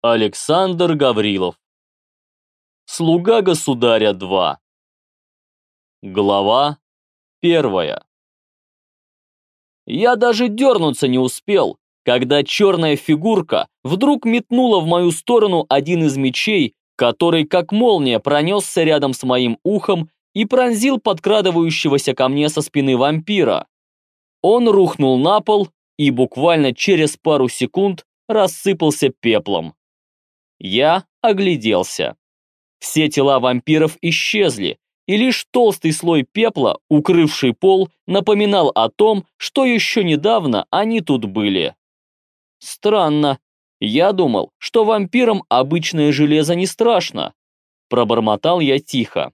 Александр Гаврилов. Слуга государя 2. Глава первая. Я даже дернуться не успел, когда черная фигурка вдруг метнула в мою сторону один из мечей, который как молния пронесся рядом с моим ухом и пронзил подкрадывающегося ко мне со спины вампира. Он рухнул на пол и буквально через пару секунд рассыпался пеплом. Я огляделся. Все тела вампиров исчезли, и лишь толстый слой пепла, укрывший пол, напоминал о том, что еще недавно они тут были. Странно. Я думал, что вампирам обычное железо не страшно. Пробормотал я тихо.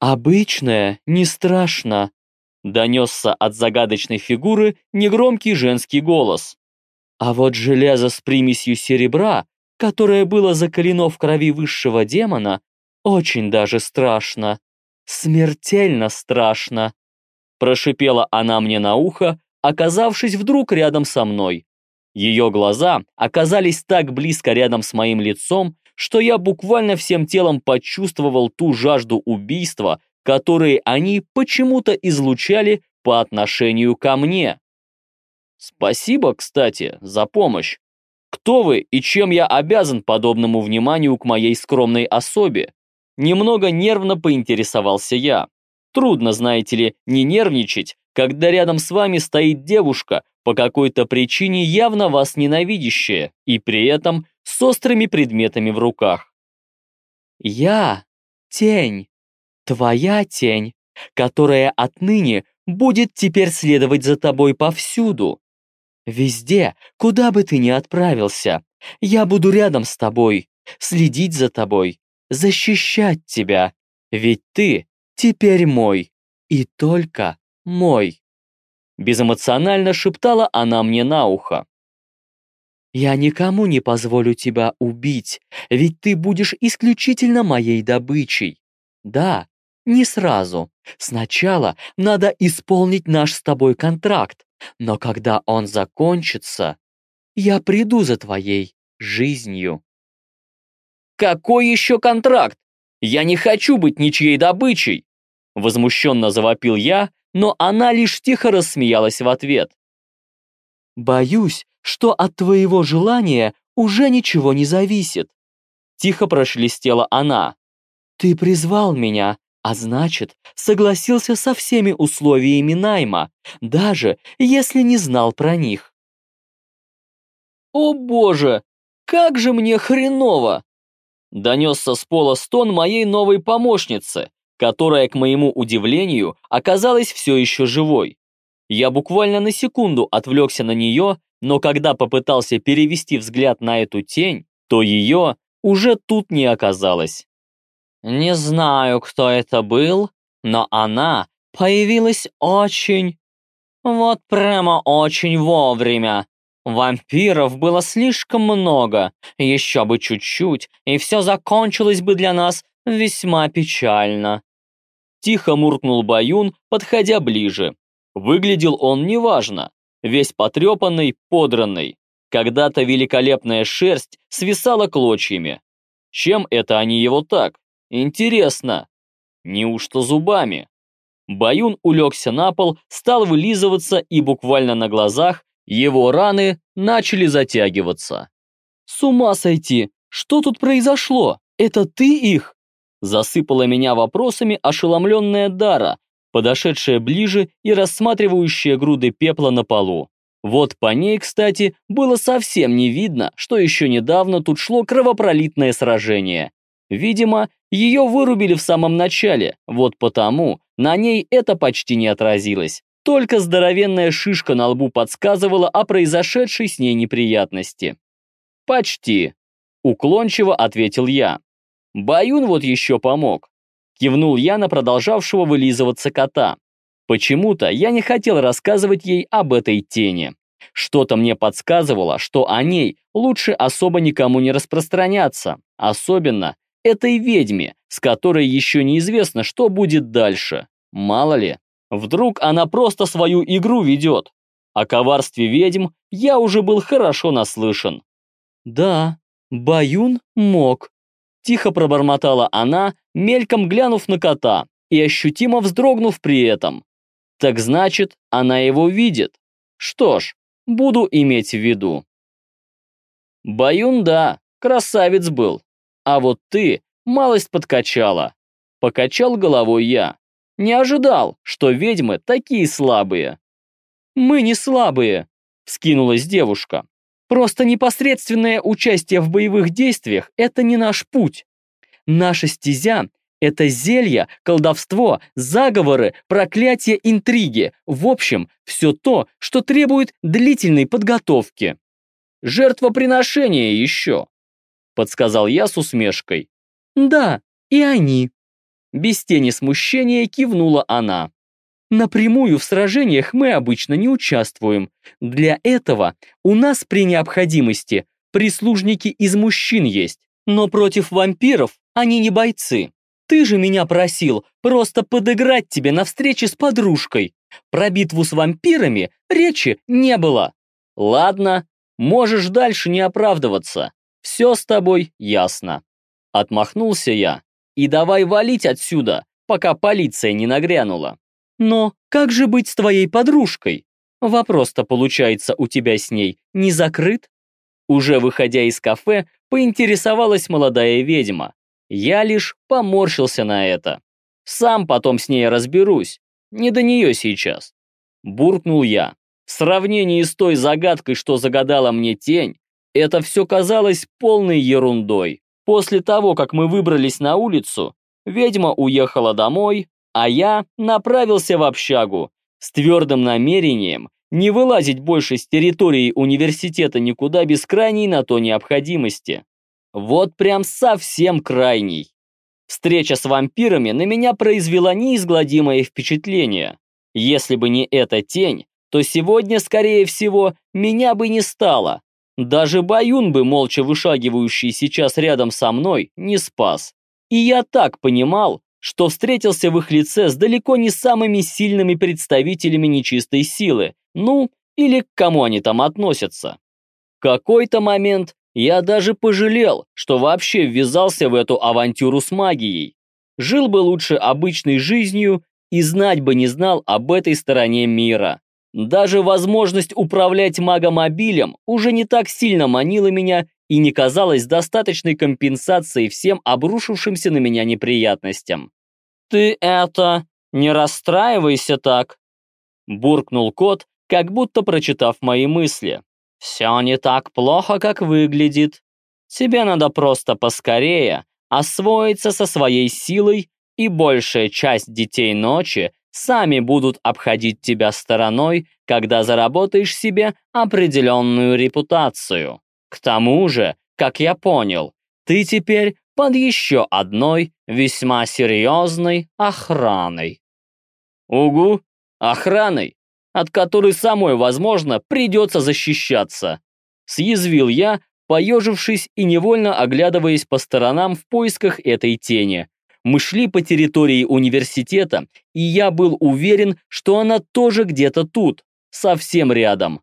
«Обычное не страшно», — донесся от загадочной фигуры негромкий женский голос. «А вот железо с примесью серебра, которое было закалено в крови высшего демона, очень даже страшно. Смертельно страшно», — прошипела она мне на ухо, оказавшись вдруг рядом со мной. Ее глаза оказались так близко рядом с моим лицом, что я буквально всем телом почувствовал ту жажду убийства, которые они почему-то излучали по отношению ко мне. Спасибо, кстати, за помощь. Кто вы и чем я обязан подобному вниманию к моей скромной особе? Немного нервно поинтересовался я. Трудно, знаете ли, не нервничать, когда рядом с вами стоит девушка, по какой-то причине явно вас ненавидящая, и при этом с острыми предметами в руках. «Я — тень, твоя тень, которая отныне будет теперь следовать за тобой повсюду. Везде, куда бы ты ни отправился, я буду рядом с тобой, следить за тобой, защищать тебя, ведь ты теперь мой, и только мой». Безэмоционально шептала она мне на ухо. Я никому не позволю тебя убить, ведь ты будешь исключительно моей добычей. Да, не сразу. Сначала надо исполнить наш с тобой контракт, но когда он закончится, я приду за твоей жизнью. Какой еще контракт? Я не хочу быть ничьей добычей! Возмущенно завопил я, но она лишь тихо рассмеялась в ответ. Боюсь, что от твоего желания уже ничего не зависит. Тихо прошелестела она. Ты призвал меня, а значит, согласился со всеми условиями найма, даже если не знал про них. О боже, как же мне хреново! Донесся с пола стон моей новой помощницы, которая, к моему удивлению, оказалась все еще живой. Я буквально на секунду отвлекся на нее но когда попытался перевести взгляд на эту тень, то ее уже тут не оказалось. Не знаю, кто это был, но она появилась очень... Вот прямо очень вовремя. Вампиров было слишком много, еще бы чуть-чуть, и все закончилось бы для нас весьма печально. Тихо муркнул Баюн, подходя ближе. Выглядел он неважно, весь потрепанный, подранный. Когда-то великолепная шерсть свисала клочьями. Чем это они его так? Интересно. Неужто зубами? Баюн улегся на пол, стал вылизываться и буквально на глазах его раны начали затягиваться. «С ума сойти! Что тут произошло? Это ты их?» Засыпала меня вопросами ошеломленная Дара, подошедшая ближе и рассматривающая груды пепла на полу. Вот по ней, кстати, было совсем не видно, что еще недавно тут шло кровопролитное сражение. Видимо, ее вырубили в самом начале, вот потому на ней это почти не отразилось. Только здоровенная шишка на лбу подсказывала о произошедшей с ней неприятности. «Почти», — уклончиво ответил я. Баюн вот еще помог. Кивнул я на продолжавшего вылизываться кота. Почему-то я не хотел рассказывать ей об этой тени. Что-то мне подсказывало, что о ней лучше особо никому не распространяться, особенно этой ведьме, с которой еще неизвестно, что будет дальше. Мало ли, вдруг она просто свою игру ведет. О коварстве ведьм я уже был хорошо наслышан. Да, Баюн мог. Тихо пробормотала она, мельком глянув на кота и ощутимо вздрогнув при этом. Так значит, она его видит. Что ж, буду иметь в виду. Баюн, да, красавец был. А вот ты малость подкачала. Покачал головой я. Не ожидал, что ведьмы такие слабые. Мы не слабые, вскинулась девушка. Просто непосредственное участие в боевых действиях – это не наш путь. Наша стезя – это зелья, колдовство, заговоры, проклятия, интриги. В общем, все то, что требует длительной подготовки. Жертвоприношение еще, подсказал я с усмешкой. Да, и они. Без тени смущения кивнула она. Напрямую в сражениях мы обычно не участвуем. Для этого у нас при необходимости прислужники из мужчин есть. Но против вампиров они не бойцы. Ты же меня просил просто подыграть тебе на встрече с подружкой. Про битву с вампирами речи не было. Ладно, можешь дальше не оправдываться. Все с тобой ясно. Отмахнулся я. И давай валить отсюда, пока полиция не нагрянула. Но как же быть с твоей подружкой? Вопрос-то, получается, у тебя с ней не закрыт? Уже выходя из кафе, поинтересовалась молодая ведьма. Я лишь поморщился на это. Сам потом с ней разберусь. Не до нее сейчас. Буркнул я. В сравнении с той загадкой, что загадала мне тень, это все казалось полной ерундой. После того, как мы выбрались на улицу, ведьма уехала домой, а я направился в общагу с твердым намерением не вылазить больше с территории университета никуда без крайней на то необходимости. Вот прям совсем крайний. Встреча с вампирами на меня произвела неизгладимое впечатление. Если бы не эта тень, то сегодня, скорее всего, меня бы не стало. Даже Баюн бы, молча вышагивающий сейчас рядом со мной, не спас. И я так понимал, что встретился в их лице с далеко не самыми сильными представителями нечистой силы, ну, или к кому они там относятся. В какой-то момент я даже пожалел, что вообще ввязался в эту авантюру с магией. Жил бы лучше обычной жизнью и знать бы не знал об этой стороне мира. Даже возможность управлять магомобилем уже не так сильно манила меня и не казалась достаточной компенсацией всем обрушившимся на меня неприятностям. «Ты это... не расстраивайся так!» Буркнул кот, как будто прочитав мои мысли. «Все не так плохо, как выглядит. Тебе надо просто поскорее освоиться со своей силой, и большая часть детей ночи сами будут обходить тебя стороной, когда заработаешь себе определенную репутацию. К тому же, как я понял, ты теперь под еще одной весьма серьезной охраной. Угу, охраной, от которой самой, возможно, придется защищаться. Съязвил я, поежившись и невольно оглядываясь по сторонам в поисках этой тени. Мы шли по территории университета, и я был уверен, что она тоже где-то тут, совсем рядом.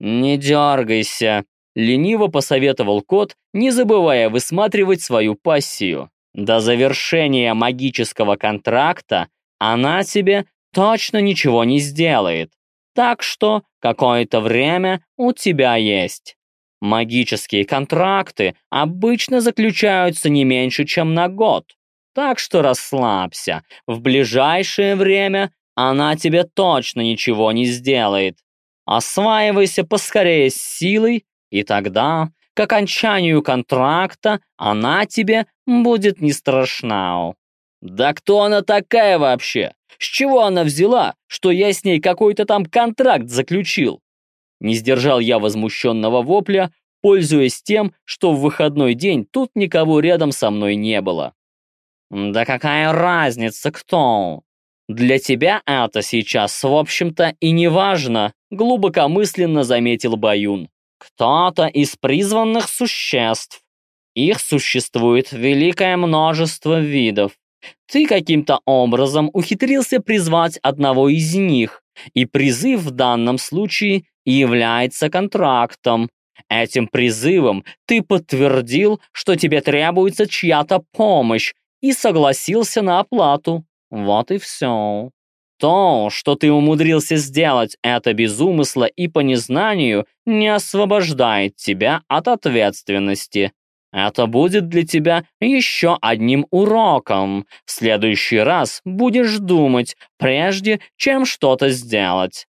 «Не дергайся», — лениво посоветовал кот, не забывая высматривать свою пассию. «До завершения магического контракта она тебе точно ничего не сделает, так что какое-то время у тебя есть. Магические контракты обычно заключаются не меньше, чем на год, так что расслабься, в ближайшее время она тебе точно ничего не сделает. Осваивайся поскорее с силой, и тогда, к окончанию контракта, она тебе будет не страшна. Да кто она такая вообще? С чего она взяла, что я с ней какой-то там контракт заключил? Не сдержал я возмущенного вопля, пользуясь тем, что в выходной день тут никого рядом со мной не было. «Да какая разница, кто? Для тебя это сейчас, в общем-то, и не важно», глубокомысленно заметил Баюн. «Кто-то из призванных существ. Их существует великое множество видов. Ты каким-то образом ухитрился призвать одного из них, и призыв в данном случае является контрактом. Этим призывом ты подтвердил, что тебе требуется чья-то помощь и согласился на оплату. Вот и все. То, что ты умудрился сделать это без умысла и по незнанию, не освобождает тебя от ответственности. Это будет для тебя еще одним уроком. В следующий раз будешь думать, прежде чем что-то сделать.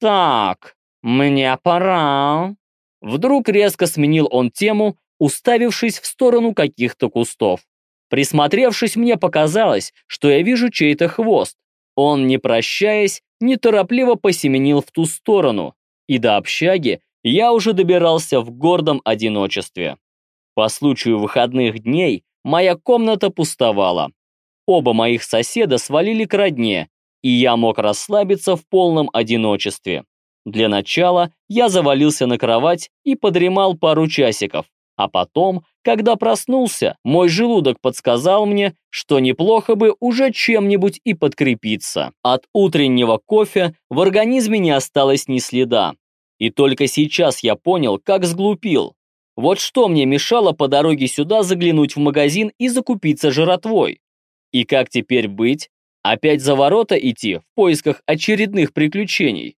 Так, мне пора. Вдруг резко сменил он тему, уставившись в сторону каких-то кустов. Присмотревшись, мне показалось, что я вижу чей-то хвост. Он, не прощаясь, неторопливо посеменил в ту сторону, и до общаги я уже добирался в гордом одиночестве. По случаю выходных дней моя комната пустовала. Оба моих соседа свалили к родне, и я мог расслабиться в полном одиночестве. Для начала я завалился на кровать и подремал пару часиков, а потом, когда проснулся, мой желудок подсказал мне, что неплохо бы уже чем-нибудь и подкрепиться. От утреннего кофе в организме не осталось ни следа. И только сейчас я понял, как сглупил. Вот что мне мешало по дороге сюда заглянуть в магазин и закупиться жратвой? И как теперь быть? Опять за ворота идти в поисках очередных приключений?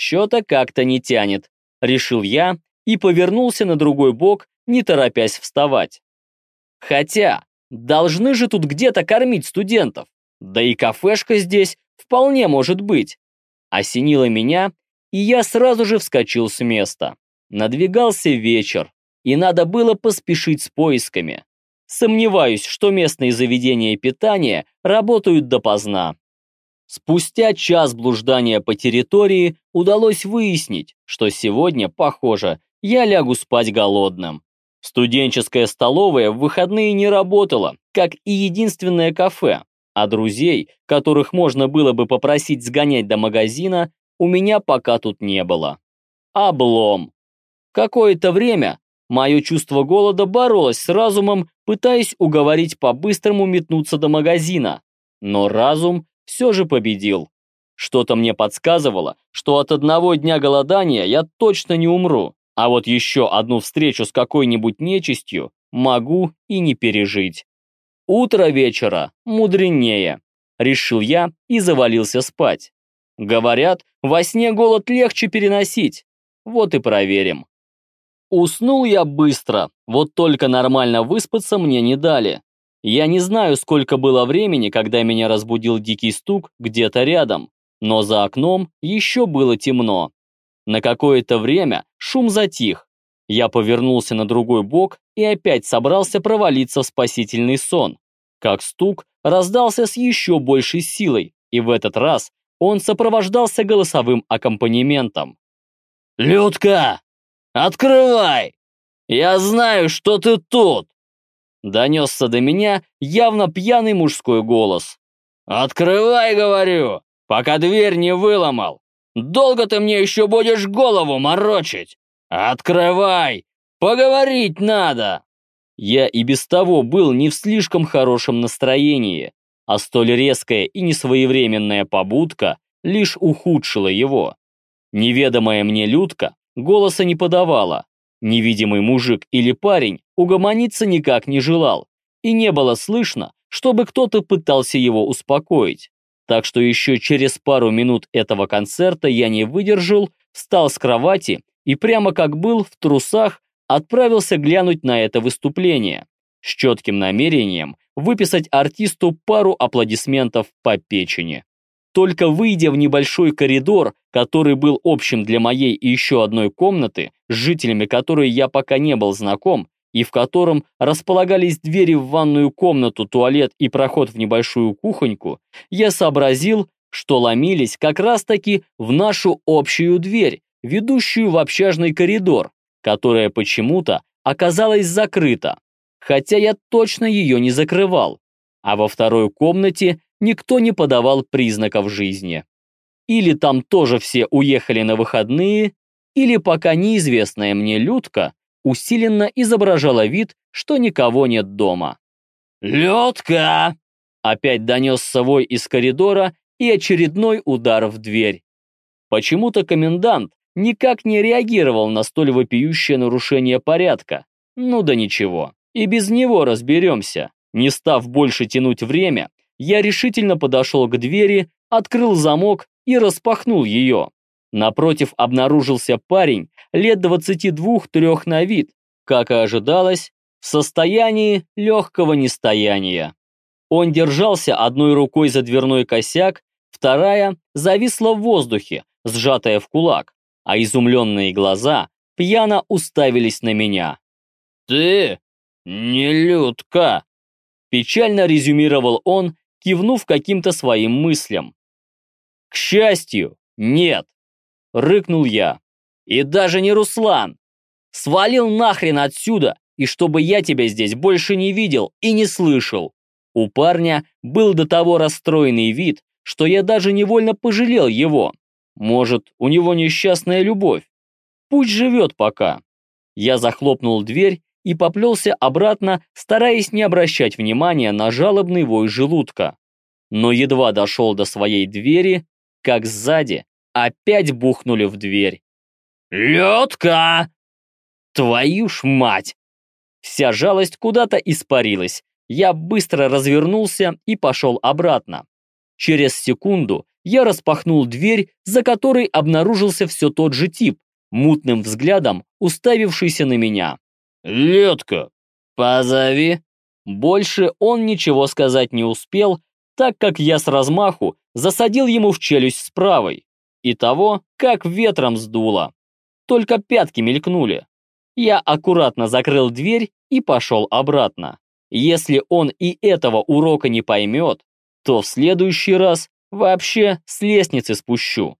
Что-то как-то не тянет, решил я и повернулся на другой бок, не торопясь вставать. Хотя, должны же тут где-то кормить студентов. Да и кафешка здесь вполне может быть. Осенило меня, и я сразу же вскочил с места. Надвигался вечер, и надо было поспешить с поисками. Сомневаюсь, что местные заведения питания работают допоздна. Спустя час блуждания по территории удалось выяснить, что сегодня, похоже, я лягу спать голодным. Студенческая столовая в выходные не работала, как и единственное кафе, а друзей, которых можно было бы попросить сгонять до магазина, у меня пока тут не было. Облом. Какое-то время мое чувство голода боролось с разумом, пытаясь уговорить по-быстрому метнуться до магазина. Но разум все же победил. Что-то мне подсказывало, что от одного дня голодания я точно не умру, а вот еще одну встречу с какой-нибудь нечистью могу и не пережить. Утро вечера мудренее, решил я и завалился спать. Говорят, во сне голод легче переносить. Вот и проверим. Уснул я быстро, вот только нормально выспаться мне не дали. Я не знаю, сколько было времени, когда меня разбудил дикий стук где-то рядом, но за окном еще было темно. На какое-то время шум затих. Я повернулся на другой бок и опять собрался провалиться в спасительный сон. Как стук раздался с еще большей силой, и в этот раз он сопровождался голосовым аккомпанементом. «Людка, открывай! Я знаю, что ты тут!» Донесся до меня явно пьяный мужской голос. «Открывай, говорю, пока дверь не выломал. Долго ты мне еще будешь голову морочить? Открывай! Поговорить надо!» Я и без того был не в слишком хорошем настроении, а столь резкая и несвоевременная побудка лишь ухудшила его. Неведомая мне Людка голоса не подавала, Невидимый мужик или парень угомониться никак не желал, и не было слышно, чтобы кто-то пытался его успокоить. Так что еще через пару минут этого концерта я не выдержал, встал с кровати и прямо как был в трусах отправился глянуть на это выступление с четким намерением выписать артисту пару аплодисментов по печени. Только выйдя в небольшой коридор, который был общим для моей и еще одной комнаты, с жителями которой я пока не был знаком, и в котором располагались двери в ванную комнату, туалет и проход в небольшую кухоньку, я сообразил, что ломились как раз-таки в нашу общую дверь, ведущую в общажный коридор, которая почему-то оказалась закрыта, хотя я точно ее не закрывал. А во второй комнате никто не подавал признаков жизни. Или там тоже все уехали на выходные, или пока неизвестная мне Людка усиленно изображала вид, что никого нет дома. «Людка!» Опять донесся вой из коридора и очередной удар в дверь. Почему-то комендант никак не реагировал на столь вопиющее нарушение порядка. Ну да ничего, и без него разберемся. Не став больше тянуть время, я решительно подошел к двери, открыл замок и распахнул ее. Напротив обнаружился парень лет 22-3 на вид, как и ожидалось, в состоянии легкого нестояния. Он держался одной рукой за дверной косяк, вторая зависла в воздухе, сжатая в кулак, а изумленные глаза пьяно уставились на меня. «Ты не людка!» Печально резюмировал он, кивнув каким-то своим мыслям. «К счастью, нет!» — рыкнул я. «И даже не Руслан! Свалил нахрен отсюда, и чтобы я тебя здесь больше не видел и не слышал!» У парня был до того расстроенный вид, что я даже невольно пожалел его. Может, у него несчастная любовь. Пусть живет пока. Я захлопнул дверь и поплелся обратно, стараясь не обращать внимания на жалобный вой желудка. Но едва дошел до своей двери, как сзади опять бухнули в дверь. «Лёдка! Твою ж мать!» Вся жалость куда-то испарилась. Я быстро развернулся и пошел обратно. Через секунду я распахнул дверь, за которой обнаружился все тот же тип, мутным взглядом уставившийся на меня. «Летка, позови!» Больше он ничего сказать не успел, так как я с размаху засадил ему в челюсть с правой. И того, как ветром сдуло. Только пятки мелькнули. Я аккуратно закрыл дверь и пошел обратно. Если он и этого урока не поймет, то в следующий раз вообще с лестницы спущу.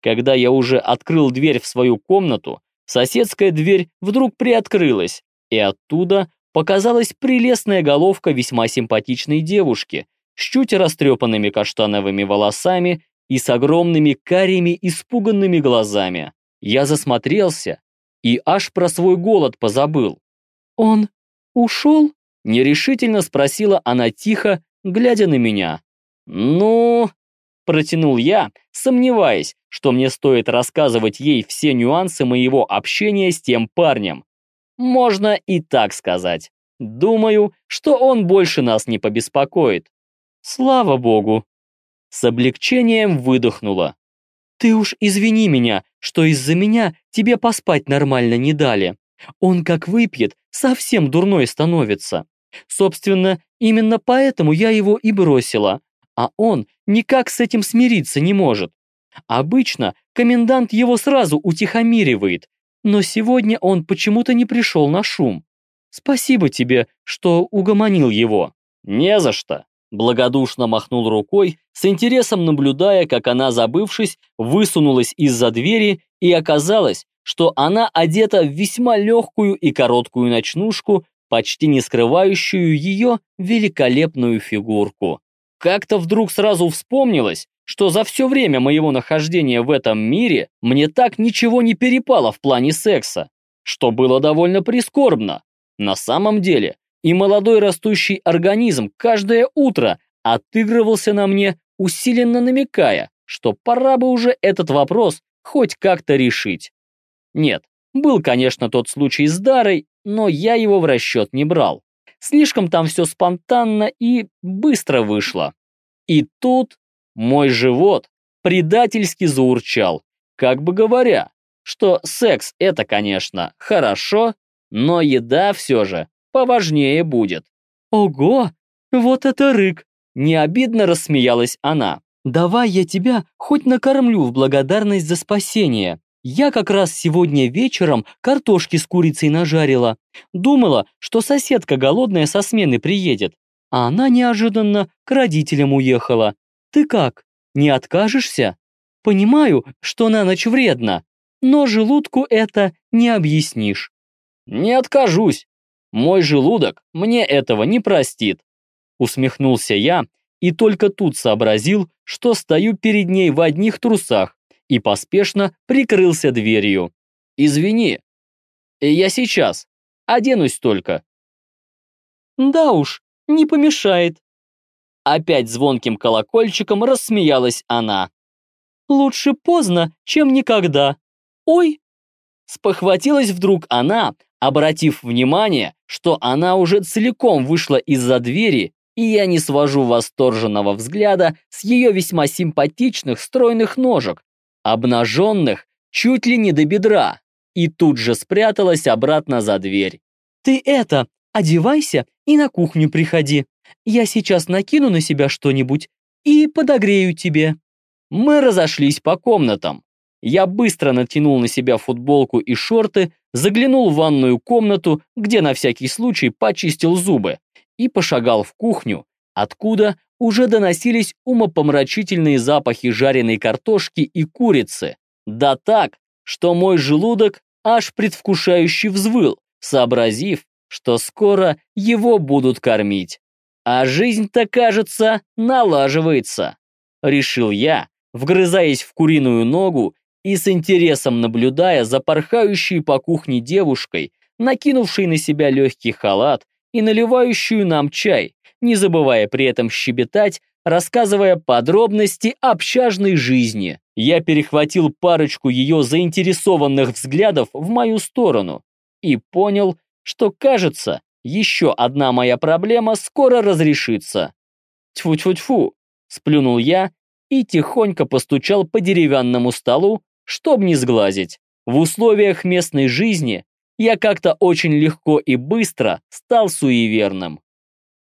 Когда я уже открыл дверь в свою комнату, Соседская дверь вдруг приоткрылась, и оттуда показалась прелестная головка весьма симпатичной девушки с чуть растрепанными каштановыми волосами и с огромными карими испуганными глазами. Я засмотрелся и аж про свой голод позабыл. «Он ушел?» – нерешительно спросила она тихо, глядя на меня. «Ну...» Протянул я, сомневаясь, что мне стоит рассказывать ей все нюансы моего общения с тем парнем. Можно и так сказать. Думаю, что он больше нас не побеспокоит. Слава богу. С облегчением выдохнула. Ты уж извини меня, что из-за меня тебе поспать нормально не дали. Он как выпьет, совсем дурной становится. Собственно, именно поэтому я его и бросила а он никак с этим смириться не может. Обычно комендант его сразу утихомиривает, но сегодня он почему-то не пришел на шум. Спасибо тебе, что угомонил его. Не за что. Благодушно махнул рукой, с интересом наблюдая, как она, забывшись, высунулась из-за двери и оказалось, что она одета в весьма легкую и короткую ночнушку, почти не скрывающую ее великолепную фигурку. Как-то вдруг сразу вспомнилось, что за все время моего нахождения в этом мире мне так ничего не перепало в плане секса, что было довольно прискорбно. На самом деле, и молодой растущий организм каждое утро отыгрывался на мне, усиленно намекая, что пора бы уже этот вопрос хоть как-то решить. Нет, был, конечно, тот случай с Дарой, но я его в расчет не брал. Слишком там все спонтанно и быстро вышло. И тут мой живот предательски заурчал, как бы говоря, что секс это, конечно, хорошо, но еда все же поважнее будет. Ого, вот это рык! Не обидно рассмеялась она. Давай я тебя хоть накормлю в благодарность за спасение. Я как раз сегодня вечером картошки с курицей нажарила. Думала, что соседка голодная со смены приедет, а она неожиданно к родителям уехала. Ты как, не откажешься? Понимаю, что на ночь вредно, но желудку это не объяснишь. Не откажусь. Мой желудок мне этого не простит. Усмехнулся я и только тут сообразил, что стою перед ней в одних трусах, и поспешно прикрылся дверью. «Извини, я сейчас, оденусь только». «Да уж, не помешает». Опять звонким колокольчиком рассмеялась она. «Лучше поздно, чем никогда». Ой!» Спохватилась вдруг она, обратив внимание, что она уже целиком вышла из-за двери, и я не свожу восторженного взгляда с ее весьма симпатичных стройных ножек, обнаженных чуть ли не до бедра, и тут же спряталась обратно за дверь. «Ты это, одевайся и на кухню приходи. Я сейчас накину на себя что-нибудь и подогрею тебе». Мы разошлись по комнатам. Я быстро натянул на себя футболку и шорты, заглянул в ванную комнату, где на всякий случай почистил зубы, и пошагал в кухню, откуда уже доносились умопомрачительные запахи жареной картошки и курицы. Да так, что мой желудок аж предвкушающе взвыл, сообразив, что скоро его будут кормить. А жизнь-то, кажется, налаживается. Решил я, вгрызаясь в куриную ногу и с интересом наблюдая за порхающей по кухне девушкой, накинувшей на себя легкий халат и наливающую нам чай, не забывая при этом щебетать, рассказывая подробности общажной жизни. Я перехватил парочку ее заинтересованных взглядов в мою сторону и понял, что, кажется, еще одна моя проблема скоро разрешится. Тьфу-тьфу-тьфу, сплюнул я и тихонько постучал по деревянному столу, чтобы не сглазить. В условиях местной жизни я как-то очень легко и быстро стал суеверным.